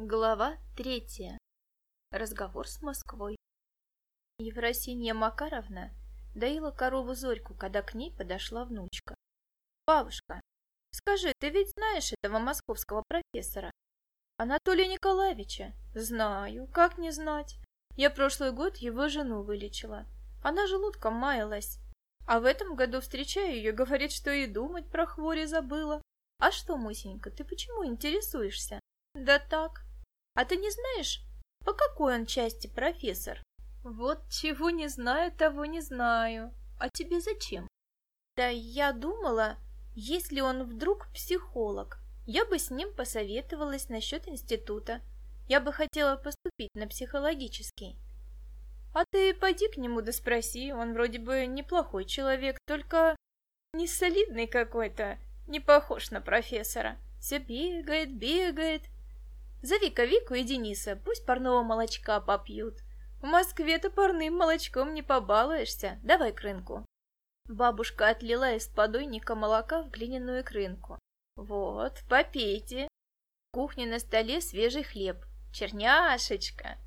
Глава третья. Разговор с Москвой. Евросинья Макаровна доила корову Зорьку, когда к ней подошла внучка. «Бабушка, скажи, ты ведь знаешь этого московского профессора?» «Анатолия Николаевича?» «Знаю, как не знать. Я прошлый год его жену вылечила. Она желудком маялась. А в этом году встречаю ее, говорит, что и думать про хвори забыла. А что, Мусенька, ты почему интересуешься?» «Да так, а ты не знаешь, по какой он части профессор? Вот чего не знаю, того не знаю. А тебе зачем? Да я думала, если он вдруг психолог, я бы с ним посоветовалась насчет института. Я бы хотела поступить на психологический. А ты пойди к нему да спроси, он вроде бы неплохой человек, только не солидный какой-то, не похож на профессора. Все бегает, бегает, Зови-ка Вику и Дениса, пусть парного молочка попьют. В Москве-то парным молочком не побалуешься. Давай крынку. Бабушка отлила из подойника молока в глиняную крынку. Вот, попейте. В кухне на столе свежий хлеб. Черняшечка.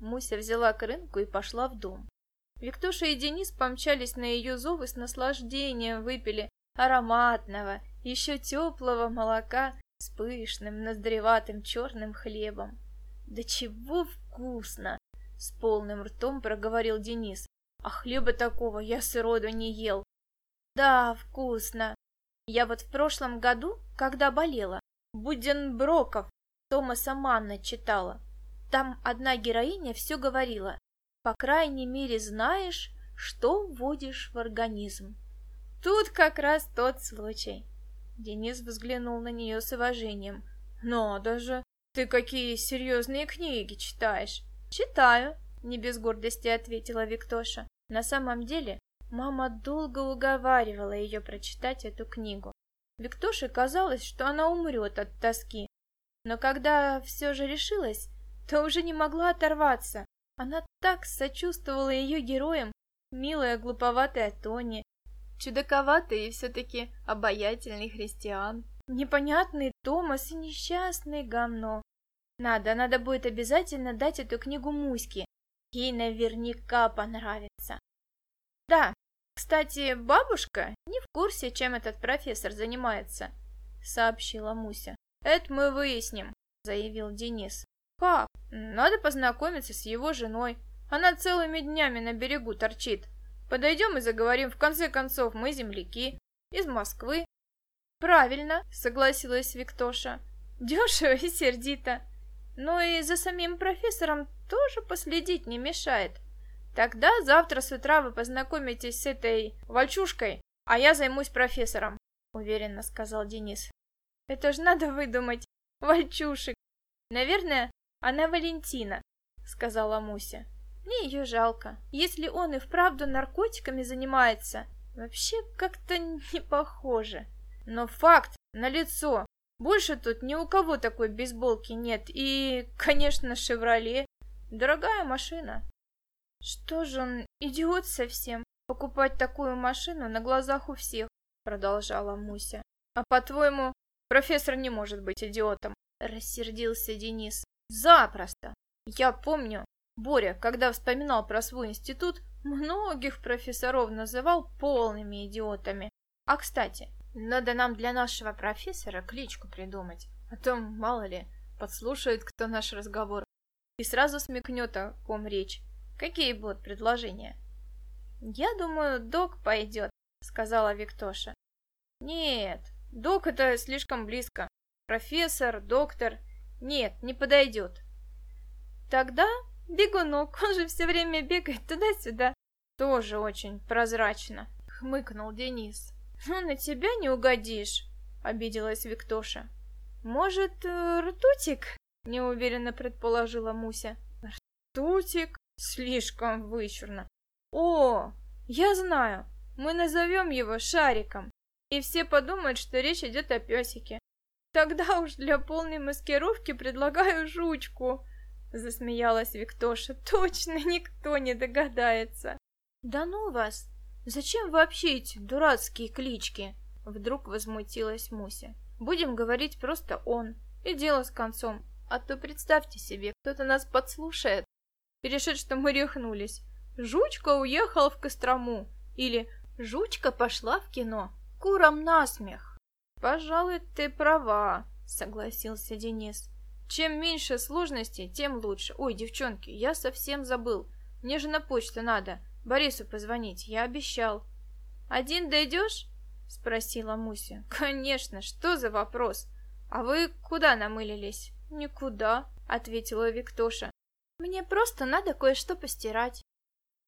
Муся взяла крынку и пошла в дом. Виктоша и Денис помчались на ее зов и с наслаждением выпили ароматного, еще теплого молока с пышным, ноздреватым черным хлебом. «Да чего вкусно!» — с полным ртом проговорил Денис. «А хлеба такого я сроду не ел». «Да, вкусно. Я вот в прошлом году, когда болела, Буденброков Томаса Манна читала. Там одна героиня все говорила. По крайней мере знаешь, что вводишь в организм. Тут как раз тот случай. Денис взглянул на нее с уважением. «Надо же! Ты какие серьезные книги читаешь!» «Читаю!» — не без гордости ответила Виктоша. На самом деле, мама долго уговаривала ее прочитать эту книгу. Виктоше казалось, что она умрет от тоски. Но когда все же решилась, то уже не могла оторваться. Она так сочувствовала ее героям, милая глуповатая Тони, чудаковатый и все-таки обаятельный христиан. Непонятный Томас и несчастный гамно. Надо, надо будет обязательно дать эту книгу Муське. Ей наверняка понравится. Да, кстати, бабушка не в курсе, чем этот профессор занимается, сообщила Муся. Это мы выясним, заявил Денис. Как? Надо познакомиться с его женой. Она целыми днями на берегу торчит. Подойдем и заговорим. В конце концов, мы земляки. Из Москвы. Правильно, согласилась Виктоша. Дешево и сердито. Но и за самим профессором тоже последить не мешает. Тогда завтра с утра вы познакомитесь с этой вальчушкой, а я займусь профессором, уверенно сказал Денис. Это ж надо выдумать. Вальчушек. Наверное, она Валентина, сказала Муся. Мне ее жалко. Если он и вправду наркотиками занимается, вообще как-то не похоже. Но факт налицо. Больше тут ни у кого такой бейсболки нет. И, конечно, «Шевроле». Дорогая машина. Что же он, идиот совсем, покупать такую машину на глазах у всех, продолжала Муся. А по-твоему, профессор не может быть идиотом? Рассердился Денис. Запросто. Я помню, Боря, когда вспоминал про свой институт, многих профессоров называл полными идиотами. А, кстати, надо нам для нашего профессора кличку придумать, а то, мало ли, подслушает кто наш разговор и сразу смекнет, о ком речь. Какие будут предложения? «Я думаю, док пойдет», — сказала Виктоша. «Нет, док это слишком близко. Профессор, доктор... Нет, не подойдет». «Тогда Бегунок, он же все время бегает туда-сюда. Тоже очень прозрачно, хмыкнул Денис. Ну, на тебя не угодишь, обиделась Виктоша. Может, э, ртутик? Неуверенно предположила Муся. Ртутик? Слишком вычурно. О, я знаю, мы назовем его Шариком, и все подумают, что речь идет о песике. Тогда уж для полной маскировки предлагаю жучку. Засмеялась Виктоша. Точно никто не догадается. Да ну вас! Зачем вообще эти дурацкие клички? Вдруг возмутилась Муся. Будем говорить просто он. И дело с концом. А то представьте себе, кто-то нас подслушает. Перешит, что мы рехнулись. Жучка уехала в Кострому. Или Жучка пошла в кино. Курам насмех. Пожалуй, ты права, согласился Денис. Чем меньше сложностей, тем лучше. Ой, девчонки, я совсем забыл. Мне же на почту надо. Борису позвонить, я обещал. Один дойдешь? Спросила Муся. Конечно, что за вопрос? А вы куда намылились? Никуда, ответила Виктоша. Мне просто надо кое-что постирать.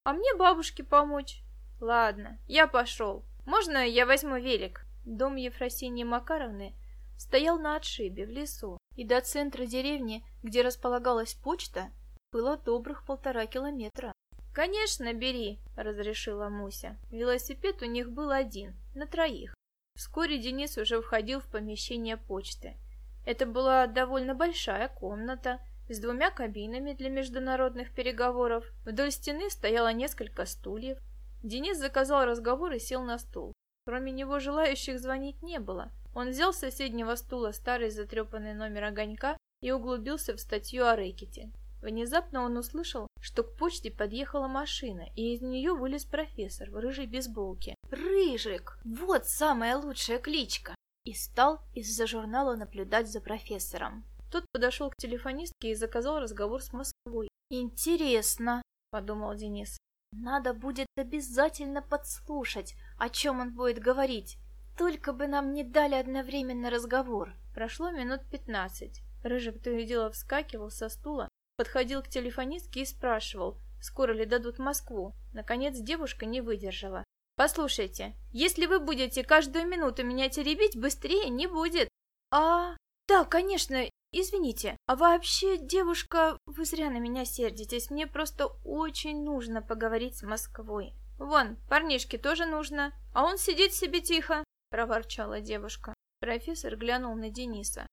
А мне бабушке помочь. Ладно, я пошел. Можно я возьму велик? Дом Ефросиньи Макаровны стоял на отшибе в лесу, и до центра деревни, где располагалась почта, было добрых полтора километра. «Конечно, бери», — разрешила Муся. Велосипед у них был один, на троих. Вскоре Денис уже входил в помещение почты. Это была довольно большая комната с двумя кабинами для международных переговоров. Вдоль стены стояло несколько стульев. Денис заказал разговор и сел на стул. Кроме него желающих звонить не было. Он взял с соседнего стула старый затрепанный номер огонька и углубился в статью о рэкете. Внезапно он услышал, что к почте подъехала машина, и из нее вылез профессор в рыжей бейсболке. «Рыжик! Вот самая лучшая кличка!» И стал из-за журнала наблюдать за профессором. Тот подошел к телефонистке и заказал разговор с Москвой. «Интересно», — подумал Денис. «Надо будет обязательно подслушать, о чем он будет говорить. Только бы нам не дали одновременно разговор». Прошло минут пятнадцать. Рыжик то и дело вскакивал со стула подходил к телефонистке и спрашивал, скоро ли дадут Москву. Наконец девушка не выдержала. «Послушайте, если вы будете каждую минуту меня теребить, быстрее не будет». «А, да, конечно, извините. А вообще, девушка, вы зря на меня сердитесь. Мне просто очень нужно поговорить с Москвой». «Вон, парнишке тоже нужно, а он сидит себе тихо», – проворчала девушка. Профессор глянул на Дениса.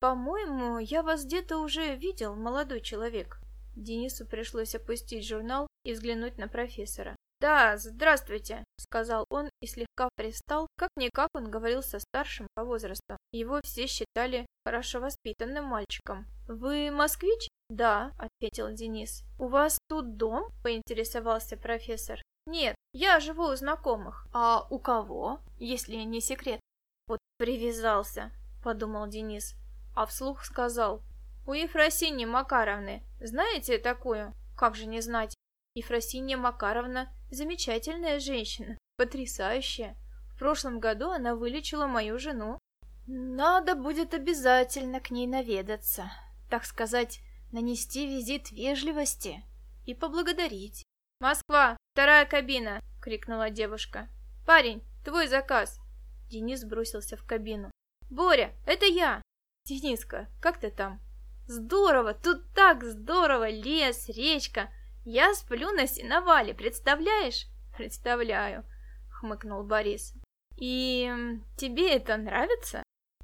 «По-моему, я вас где-то уже видел, молодой человек». Денису пришлось опустить журнал и взглянуть на профессора. «Да, здравствуйте», — сказал он и слегка пристал. Как-никак он говорил со старшим по возрасту. Его все считали хорошо воспитанным мальчиком. «Вы москвич?» «Да», — ответил Денис. «У вас тут дом?» — поинтересовался профессор. «Нет, я живу у знакомых». «А у кого?» «Если не секрет». «Вот привязался», — подумал Денис а вслух сказал «У Ефросиньи Макаровны. Знаете такую?» «Как же не знать? Ефросинья Макаровна – замечательная женщина, потрясающая. В прошлом году она вылечила мою жену. Надо будет обязательно к ней наведаться, так сказать, нанести визит вежливости и поблагодарить. «Москва, вторая кабина!» — крикнула девушка. «Парень, твой заказ!» Денис бросился в кабину. «Боря, это я!» Дениска, как ты там? Здорово, тут так здорово, лес, речка. Я сплю на сеновале, представляешь? Представляю, хмыкнул Борис. И тебе это нравится?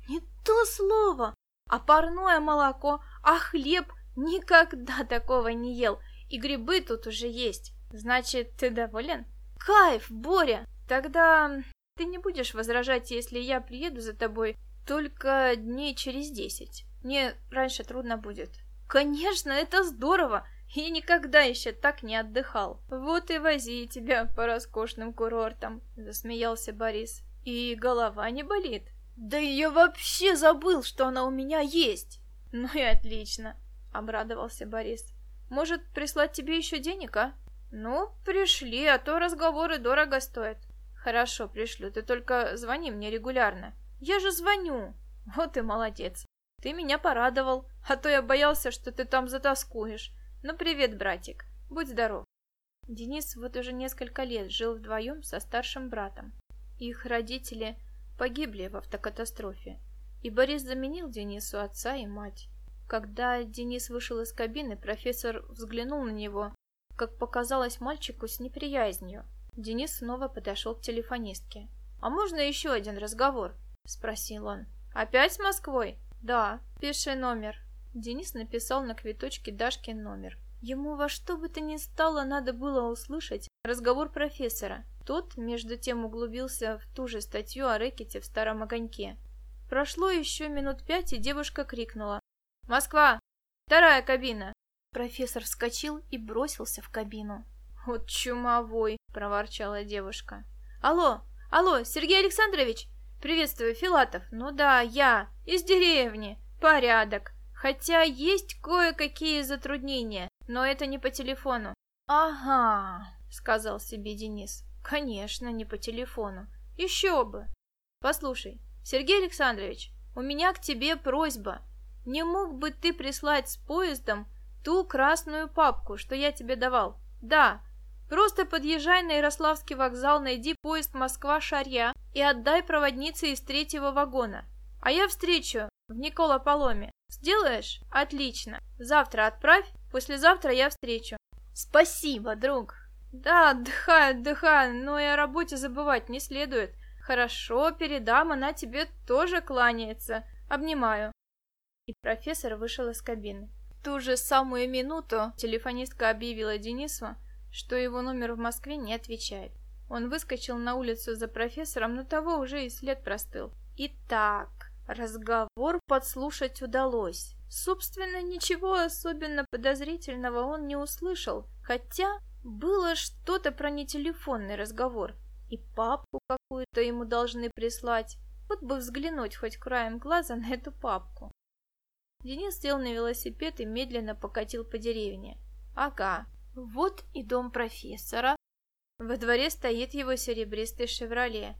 Не то слово. А парное молоко, а хлеб никогда такого не ел. И грибы тут уже есть. Значит, ты доволен? Кайф, Боря! Тогда ты не будешь возражать, если я приеду за тобой только дней через десять. Мне раньше трудно будет. Конечно, это здорово. Я никогда еще так не отдыхал. Вот и вози тебя по роскошным курортам, засмеялся Борис. И голова не болит. Да я вообще забыл, что она у меня есть. Ну и отлично, обрадовался Борис. Может, прислать тебе еще денег, а? Ну, пришли, а то разговоры дорого стоят. Хорошо, пришлю, ты только звони мне регулярно. Я же звоню. Вот и молодец. Ты меня порадовал, а то я боялся, что ты там затаскуешь. Ну, привет, братик. Будь здоров. Денис вот уже несколько лет жил вдвоем со старшим братом. Их родители погибли в автокатастрофе, и Борис заменил Денису отца и мать. Когда Денис вышел из кабины, профессор взглянул на него, как показалось мальчику с неприязнью. Денис снова подошел к телефонистке. «А можно еще один разговор?» — спросил он. «Опять с Москвой?» «Да. Пиши номер». Денис написал на квиточке Дашкин номер. Ему во что бы то ни стало надо было услышать разговор профессора. Тот, между тем, углубился в ту же статью о рэкете в старом огоньке. Прошло еще минут пять, и девушка крикнула. «Москва! Вторая кабина!» Профессор вскочил и бросился в кабину. «Вот чумовой!» – проворчала девушка. «Алло, алло, Сергей Александрович!» «Приветствую, Филатов!» «Ну да, я, из деревни. Порядок. Хотя есть кое-какие затруднения, но это не по телефону». «Ага», — сказал себе Денис. «Конечно, не по телефону. Еще бы!» «Послушай, Сергей Александрович, у меня к тебе просьба. Не мог бы ты прислать с поездом ту красную папку, что я тебе давал? Да, просто подъезжай на Ярославский вокзал, найди поезд Москва-Шарья и отдай проводнице из третьего вагона. А я встречу в Никола Поломе. Сделаешь? Отлично. Завтра отправь, послезавтра я встречу. Спасибо, друг. Да, отдыхай, отдыхай, но и о работе забывать не следует. Хорошо, передам, она тебе тоже кланяется. Обнимаю. И профессор вышел из кабины. Ту же самую минуту телефонистка объявила Денису, что его номер в Москве не отвечает. Он выскочил на улицу за профессором, но того уже и след простыл. Итак, разговор подслушать удалось. Собственно, ничего особенно подозрительного он не услышал, хотя было что-то про нетелефонный разговор. И папку какую-то ему должны прислать. Вот бы взглянуть хоть краем глаза на эту папку. Денис сел на велосипед и медленно покатил по деревне. Ага, вот и дом профессора. Во дворе стоит его серебристый «Шевроле».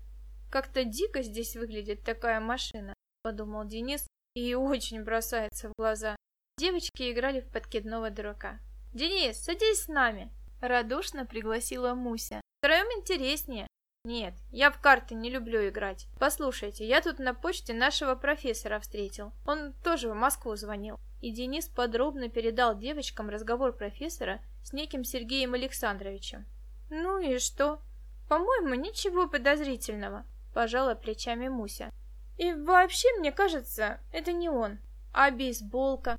Как-то дико здесь выглядит такая машина, подумал Денис, и очень бросается в глаза. Девочки играли в подкидного дурака. «Денис, садись с нами!» Радушно пригласила Муся. «Втроем интереснее!» «Нет, я в карты не люблю играть. Послушайте, я тут на почте нашего профессора встретил. Он тоже в Москву звонил». И Денис подробно передал девочкам разговор профессора с неким Сергеем Александровичем. «Ну и что? По-моему, ничего подозрительного», – пожала плечами Муся. «И вообще, мне кажется, это не он, а бейсболка.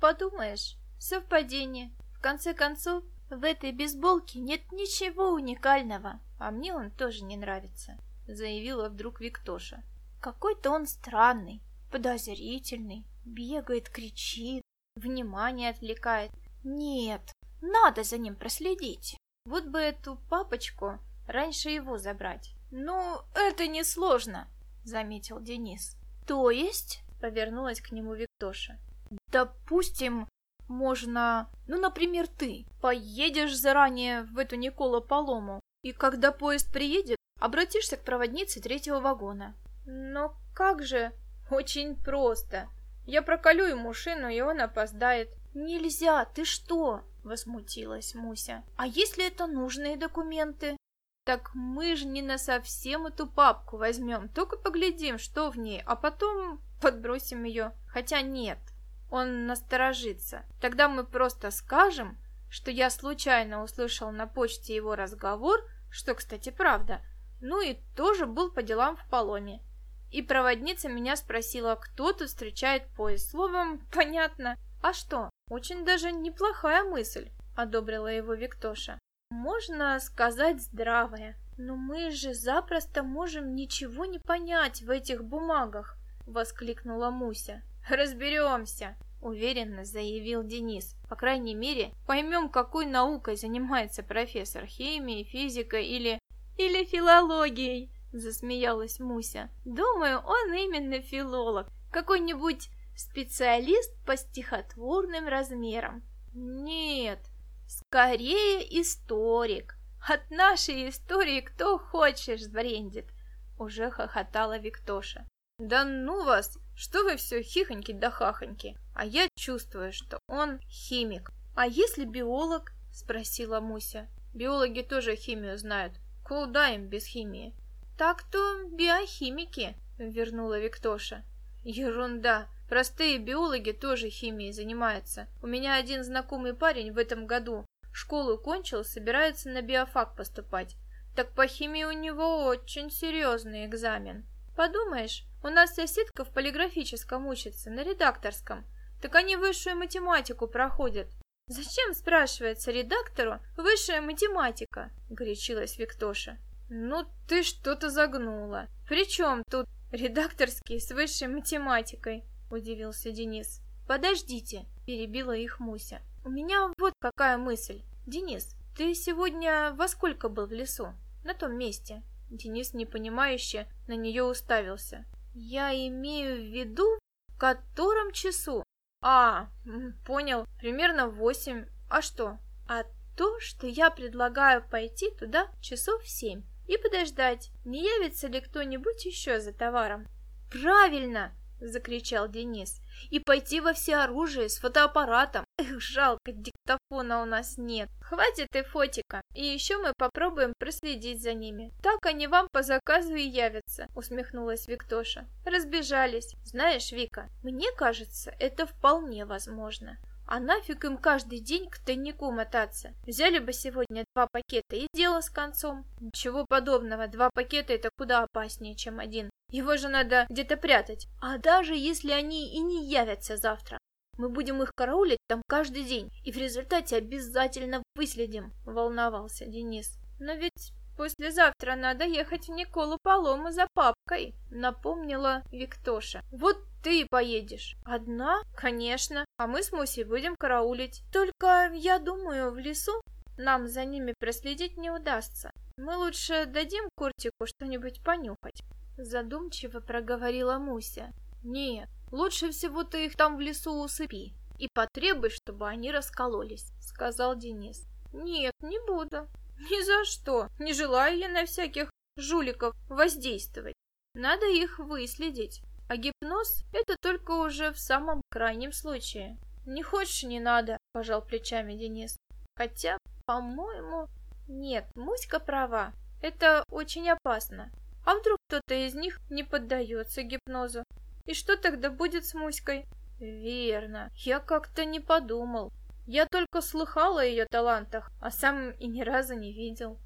Подумаешь, совпадение. В конце концов, в этой бейсболке нет ничего уникального». «А мне он тоже не нравится», — заявила вдруг Виктоша. «Какой-то он странный, подозрительный, бегает, кричит, внимание отвлекает. Нет, надо за ним проследить. Вот бы эту папочку раньше его забрать». «Ну, это несложно», — заметил Денис. «То есть?» — повернулась к нему Виктоша. «Допустим, можно, ну, например, ты поедешь заранее в эту Никола Полому, и когда поезд приедет, обратишься к проводнице третьего вагона. Но как же? Очень просто. Я проколю ему шину, и он опоздает. Нельзя, ты что? Возмутилась Муся. А если это нужные документы? Так мы же не на совсем эту папку возьмем, только поглядим, что в ней, а потом подбросим ее. Хотя нет, он насторожится. Тогда мы просто скажем, что я случайно услышал на почте его разговор, что, кстати, правда, ну и тоже был по делам в Полоне. И проводница меня спросила, кто тут встречает поезд. Словом, понятно. А что, очень даже неплохая мысль, одобрила его Виктоша. Можно сказать здравая, но мы же запросто можем ничего не понять в этих бумагах, воскликнула Муся. Разберемся, уверенно заявил Денис. По крайней мере, поймем, какой наукой занимается профессор, химией, физикой или... или филологией, засмеялась Муся. Думаю, он именно филолог, какой-нибудь специалист по стихотворным размерам. Нет, скорее историк. От нашей истории кто хочешь сбрендит, уже хохотала Виктоша. Да ну вас, что вы все хихоньки да хахоньки? А я чувствую, что он химик. А если биолог? Спросила Муся. Биологи тоже химию знают. Куда им без химии? Так-то биохимики, вернула Виктоша. Ерунда. Простые биологи тоже химией занимаются. У меня один знакомый парень в этом году школу кончил, собирается на биофак поступать. Так по химии у него очень серьезный экзамен. Подумаешь, у нас соседка в полиграфическом учится, на редакторском. Так они высшую математику проходят. Зачем, спрашивается, редактору высшая математика? Горячилась Виктоша. Ну, ты что-то загнула. Причем тут редакторский с высшей математикой? Удивился Денис. Подождите, перебила их Муся. У меня вот какая мысль. Денис, ты сегодня во сколько был в лесу? На том месте. Денис, непонимающе, на нее уставился. Я имею в виду, в котором часу? А, понял, примерно в восемь. А что? А то, что я предлагаю пойти туда часов в семь и подождать, не явится ли кто-нибудь еще за товаром. Правильно, закричал Денис. И пойти во всеоружие с фотоаппаратом. Жалко, диктофона у нас нет. Хватит и фотика. И еще мы попробуем проследить за ними. Так они вам по заказу и явятся, усмехнулась Виктоша. Разбежались. Знаешь, Вика, мне кажется, это вполне возможно. А нафиг им каждый день к тайнику мотаться? Взяли бы сегодня два пакета и дело с концом. Ничего подобного, два пакета это куда опаснее, чем один. Его же надо где-то прятать. А даже если они и не явятся завтра, мы будем их караулить там каждый день и в результате обязательно выследим, волновался Денис. Но ведь послезавтра надо ехать в Николу Полому за папкой, напомнила Виктоша. Вот ты поедешь. Одна? Конечно. А мы с Мусей будем караулить. Только, я думаю, в лесу нам за ними проследить не удастся. Мы лучше дадим Куртику что-нибудь понюхать. Задумчиво проговорила Муся. Нет, лучше всего ты их там в лесу усыпи и потребуй, чтобы они раскололись, сказал Денис. Нет, не буду. Ни за что. Не желаю я на всяких жуликов воздействовать. Надо их выследить. А гипноз – это только уже в самом крайнем случае. Не хочешь – не надо, пожал плечами Денис. Хотя, по-моему, нет, Муська права. Это очень опасно. А вдруг кто-то из них не поддается гипнозу? И что тогда будет с Муськой? Верно, я как-то не подумал. Я только слыхал о ее талантах, а сам и ни разу не видел.